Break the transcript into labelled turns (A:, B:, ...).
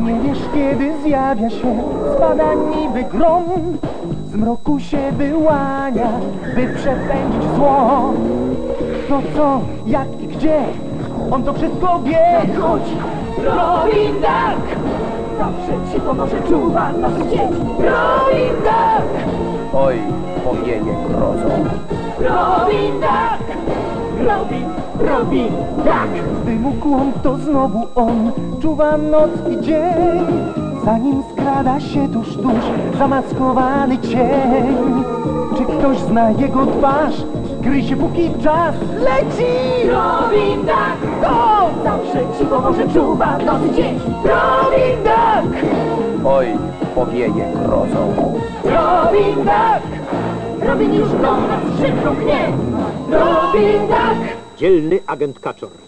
A: Nie wiesz kiedy zjawia się Spada niby grom Z mroku się wyłania By przepędzić zło To co, jak i gdzie On to wszystko wie
B: Chodź, Robin Duck! Zawsze ci pomoże, czuwa nas dzień. Robin Duck!
C: Oj, powieje grozą.
B: Robin Duck! Robin, Robin Duck!
A: Wymógł on to znowu on Czuwa noc i dzień Zanim skrada się tuż, tuż Zamaskowany cień Czy ktoś zna jego twarz? Gryzie się póki czas Leci!
B: Robin Duck! Go! Zawsze ci pomoże, czuwa noc i dzień. Robin Duck!
C: Oj, powieje grozą.
B: Robin Duck! Robin już do nas szybko. Robin Duck!
D: Dzielny agent Kaczor.